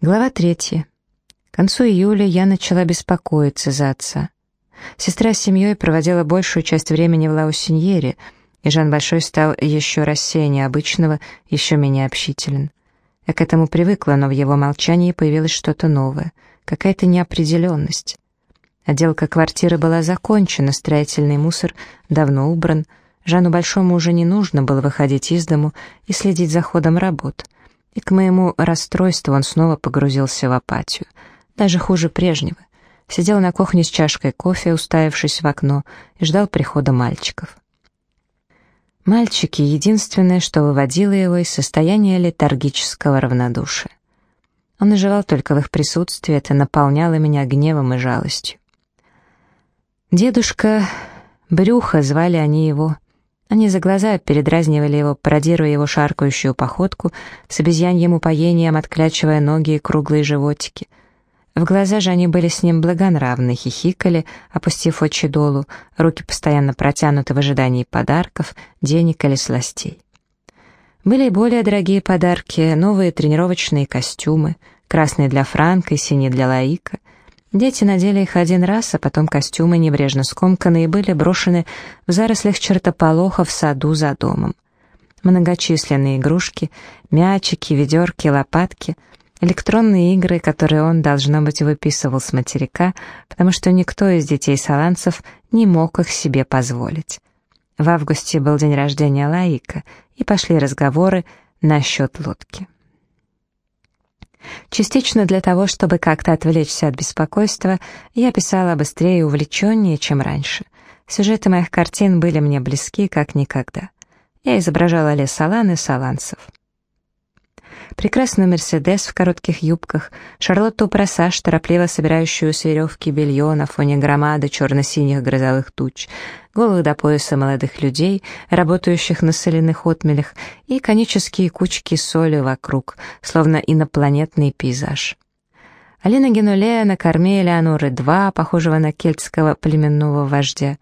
Глава третья. К концу июля я начала беспокоиться за отца. Сестра с семьей проводила большую часть времени в Лаусиньере, и Жан Большой стал еще рассеяннее обычного, еще менее общителен. Я к этому привыкла, но в его молчании появилось что-то новое, какая-то неопределенность. Отделка квартиры была закончена, строительный мусор давно убран. Жану Большому уже не нужно было выходить из дому и следить за ходом работ. И к моему расстройству он снова погрузился в апатию. Даже хуже прежнего. Сидел на кухне с чашкой кофе, уставившись в окно, и ждал прихода мальчиков. Мальчики — единственное, что выводило его из состояния летаргического равнодушия. Он оживал только в их присутствии, это наполняло меня гневом и жалостью. Дедушка Брюха звали они его. Они за глаза передразнивали его, пародируя его шаркающую походку, с обезьяньим упоением отклячивая ноги и круглые животики. В глаза же они были с ним благонравны, хихикали, опустив очи долу, руки постоянно протянуты в ожидании подарков, денег или сластей. Были и более дорогие подарки, новые тренировочные костюмы, красные для Франка и синие для Лаика — Дети надели их один раз, а потом костюмы, небрежно скомканные, были брошены в зарослях чертополоха в саду за домом. Многочисленные игрушки, мячики, ведерки, лопатки, электронные игры, которые он, должно быть, выписывал с материка, потому что никто из детей саланцев не мог их себе позволить. В августе был день рождения Лаика, и пошли разговоры насчет лодки. Частично для того, чтобы как-то отвлечься от беспокойства, я писала быстрее и увлеченнее, чем раньше. Сюжеты моих картин были мне близки, как никогда. Я изображала лес Салан и саланцев. Прекрасную Мерседес в коротких юбках, Шарлотту Просаж, торопливо собирающую с веревки белье на фоне громады черно-синих грозовых туч, голых до пояса молодых людей, работающих на соляных отмелях, и конические кучки соли вокруг, словно инопланетный пейзаж. Алина Генулея на корме Элеоноры-2, похожего на кельтского племенного вождя,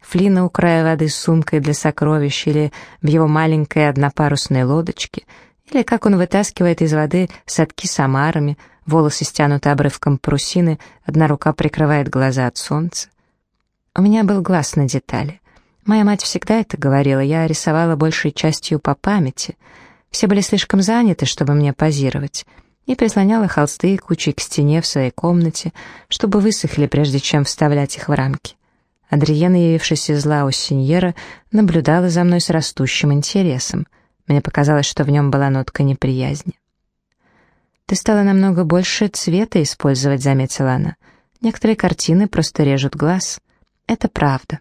Флина у края воды с сумкой для сокровищ или в его маленькой однопарусной лодочке — или как он вытаскивает из воды садки с омарами, волосы стянуты обрывком парусины, одна рука прикрывает глаза от солнца. У меня был глаз на детали. Моя мать всегда это говорила, я рисовала большей частью по памяти. Все были слишком заняты, чтобы мне позировать, и прислоняла холсты кучей к стене в своей комнате, чтобы высохли, прежде чем вставлять их в рамки. Адриена, явившись из Лаусиньера, наблюдала за мной с растущим интересом — мне показалось, что в нем была нотка неприязни. «Ты стала намного больше цвета использовать», — заметила она. «Некоторые картины просто режут глаз. Это правда».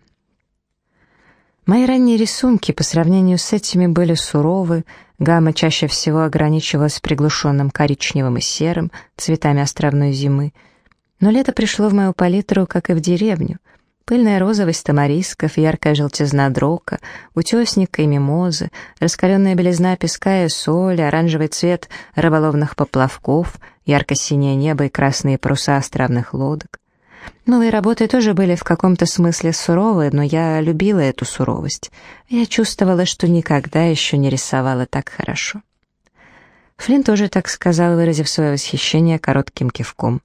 Мои ранние рисунки по сравнению с этими были суровы, гамма чаще всего ограничивалась приглушенным коричневым и серым, цветами островной зимы. Но лето пришло в мою палитру, как и в деревню — Пыльная розовость тамарисков, яркая желтизна дрока, утесника и мимозы, раскаленная белизна песка и соли, оранжевый цвет рыболовных поплавков, ярко-синее небо и красные паруса островных лодок. Новые работы тоже были в каком-то смысле суровые, но я любила эту суровость. Я чувствовала, что никогда еще не рисовала так хорошо. Флинн тоже так сказал, выразив свое восхищение коротким кивком.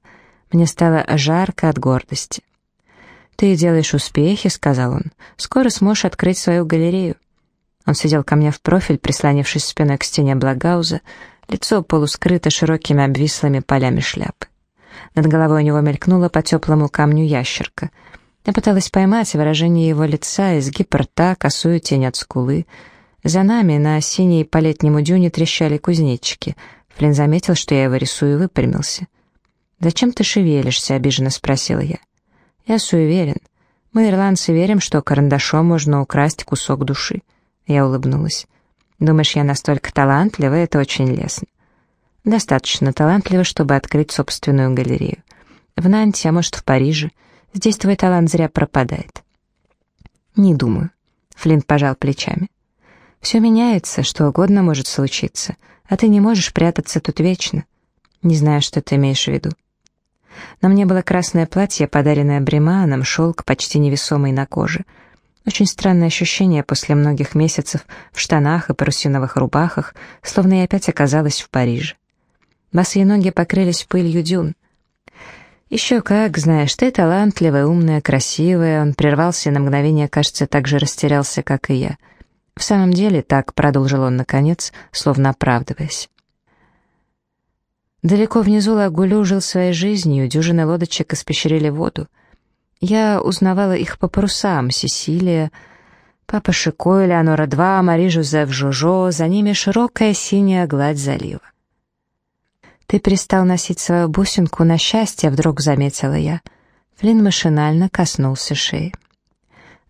Мне стало жарко от гордости. «Ты делаешь успехи», — сказал он. «Скоро сможешь открыть свою галерею». Он сидел ко мне в профиль, прислонившись спиной к стене Благауза, лицо полускрыто широкими обвислыми полями шляпы. Над головой у него мелькнула по теплому камню ящерка. Я пыталась поймать выражение его лица, изгиб рта, косую тень от скулы. За нами на синей по летнему дюне трещали кузнечики. Флинн заметил, что я его рисую, и выпрямился. «Зачем ты шевелишься?» — обиженно спросила я. Я суеверен. Мы, ирландцы, верим, что карандашом можно украсть кусок души. Я улыбнулась. Думаешь, я настолько талантлива, это очень лестно. Достаточно талантлива, чтобы открыть собственную галерею. В Нанте, а может, в Париже. Здесь твой талант зря пропадает. Не думаю. Флинт пожал плечами. Все меняется, что угодно может случиться, а ты не можешь прятаться тут вечно. Не знаю, что ты имеешь в виду. На мне было красное платье, подаренное Бреманом, шелк почти невесомый на коже. Очень странное ощущение после многих месяцев в штанах и парусиновых рубахах, словно я опять оказалась в Париже. Босые ноги покрылись пылью дюн. «Еще как, знаешь, ты талантливая, умная, красивая». Он прервался на мгновение, кажется, так же растерялся, как и я. «В самом деле так», — продолжил он наконец, словно оправдываясь. Далеко внизу Лагулю жил своей жизнью, дюжины лодочек испещрили воду. Я узнавала их по парусам, Сесилия, Папа Шико, Элеонора-2, Мари Жозеф Жожо, за ними широкая синяя гладь залива. «Ты перестал носить свою бусинку на счастье», — вдруг заметила я. Флинн машинально коснулся шеи.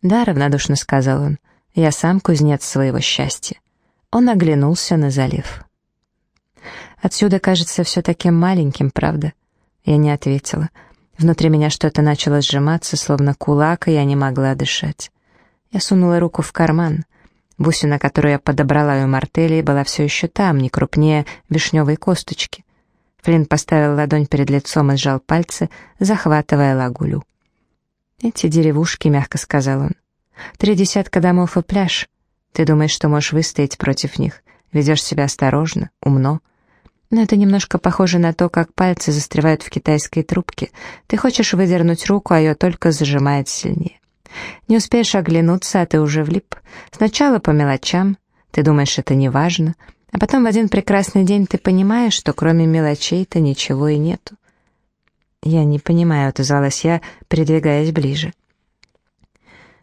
«Да», — равнодушно сказал он, — «я сам кузнец своего счастья». Он оглянулся на залив. «Отсюда кажется все таким маленьким, правда?» Я не ответила. Внутри меня что-то начало сжиматься, словно кулак, и я не могла дышать. Я сунула руку в карман. Бусина, которую я подобрала у мартели, была все еще там, не крупнее вишневой косточки. Флинн поставил ладонь перед лицом и сжал пальцы, захватывая лагулю. «Эти деревушки», — мягко сказал он. «Три десятка домов и пляж. Ты думаешь, что можешь выстоять против них? Ведешь себя осторожно, умно. Но это немножко похоже на то, как пальцы застревают в китайской трубке. Ты хочешь выдернуть руку, а ее только зажимает сильнее. Не успеешь оглянуться, а ты уже влип. Сначала по мелочам. Ты думаешь, это не важно, а потом в один прекрасный день ты понимаешь, что кроме мелочей-то ничего и нету. «Я не понимаю», — отозвалась я, придвигаясь ближе.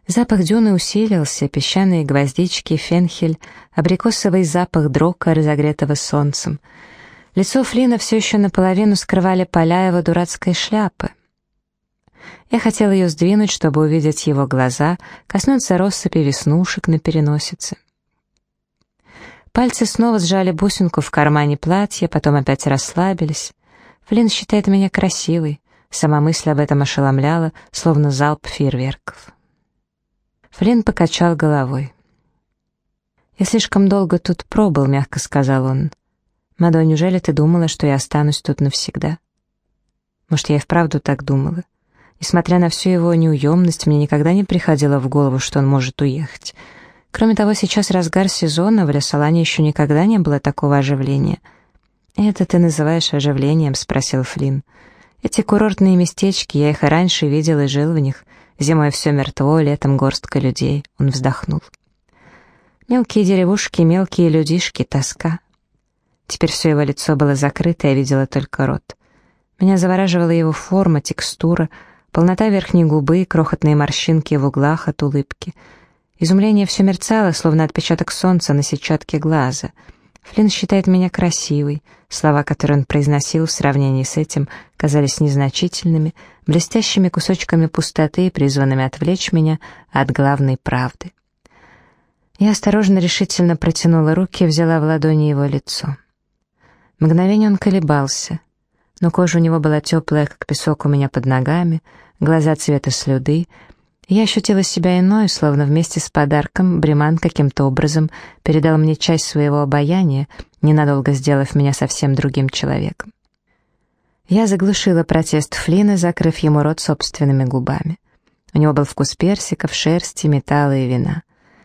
Запах дюны усилился, песчаные гвоздички, фенхель, абрикосовый запах дрока, разогретого солнцем. Лицо Флина все еще наполовину скрывали поля его дурацкой шляпы. Я хотела ее сдвинуть, чтобы увидеть его глаза, коснуться россыпи веснушек на переносице. Пальцы снова сжали бусинку в кармане платья, потом опять расслабились. Флинн считает меня красивой. Сама мысль об этом ошеломляла, словно залп фейерверков. Флинн покачал головой. «Я слишком долго тут пробыл», — мягко сказал он. «Мадо, неужели ты думала, что я останусь тут навсегда?» Может, я и вправду так думала. Несмотря на всю его неуемность, мне никогда не приходило в голову, что он может уехать. Кроме того, сейчас разгар сезона, в Лесолане еще никогда не было такого оживления. «Это ты называешь оживлением?» — спросил Флинн. «Эти курортные местечки, я их и раньше видел и жил в них. Зимой все мертво, летом горстка людей». Он вздохнул. Мелкие деревушки, мелкие людишки, тоска. Теперь все его лицо было закрыто, я видела только рот. Меня завораживала его форма, текстура, полнота верхней губы, крохотные морщинки в углах от улыбки — Изумление все мерцало, словно отпечаток солнца на сетчатке глаза. Флинн считает меня красивой. Слова, которые он произносил в сравнении с этим, казались незначительными, блестящими кусочками пустоты, призванными отвлечь меня от главной правды. Я осторожно, решительно протянула руки и взяла в ладони его лицо. Мгновение он колебался, но кожа у него была теплая, как песок у меня под ногами, глаза цвета слюды, я ощутила себя иной, словно вместе с подарком Бреман каким-то образом передал мне часть своего обаяния, ненадолго сделав меня совсем другим человеком. Я заглушила протест Флина, закрыв ему рот собственными губами. У него был вкус персиков, шерсти, металла и вина.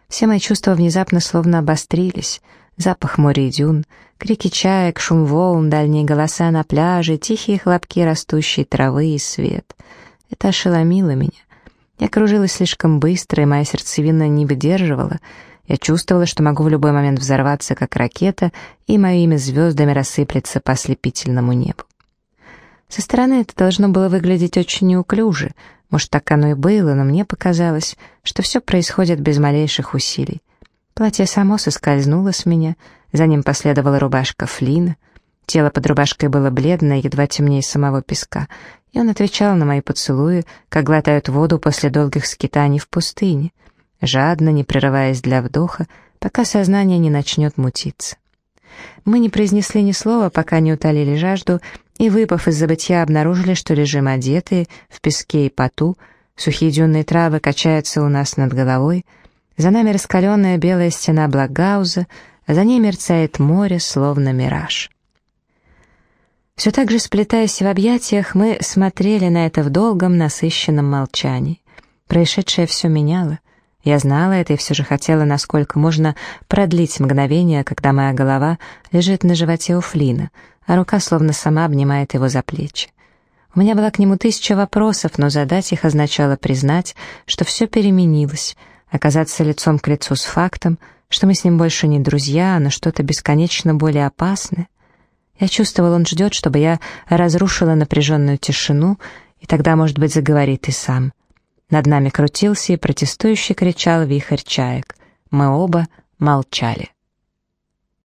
Все мои чувства внезапно словно обострились. Запах моря и дюн, крики чаек, шум волн, дальние голоса на пляже, тихие хлопки растущей травы и свет. Это ошеломило меня. Я кружилась слишком быстро, и моя сердцевина не выдерживала. Я чувствовала, что могу в любой момент взорваться, как ракета, и мое имя звездами рассыплется по ослепительному небу. Со стороны это должно было выглядеть очень неуклюже. Может, так оно и было, но мне показалось, что все происходит без малейших усилий. Платье само соскользнуло с меня, за ним последовала рубашка Флина. Тело под рубашкой было бледное, едва темнее самого песка, и он отвечал на мои поцелуи, как глотают воду после долгих скитаний в пустыне, жадно, не прерываясь для вдоха, пока сознание не начнет мутиться. Мы не произнесли ни слова, пока не утолили жажду, и, выпав из забытья, обнаружили, что лежим одетые, в песке и поту, сухие дюнные травы качаются у нас над головой, за нами раскаленная белая стена Благауза, за ней мерцает море, словно мираж. Все так же сплетаясь в объятиях, мы смотрели на это в долгом, насыщенном молчании. Происшедшее все меняло. Я знала это и все же хотела, насколько можно продлить мгновение, когда моя голова лежит на животе у Флина, а рука словно сама обнимает его за плечи. У меня была к нему тысяча вопросов, но задать их означало признать, что все переменилось, оказаться лицом к лицу с фактом, что мы с ним больше не друзья, но что-то бесконечно более опасное. Я чувствовал, он ждет, чтобы я разрушила напряженную тишину, и тогда, может быть, заговорит и сам. Над нами крутился и протестующе кричал вихрь чаек. Мы оба молчали.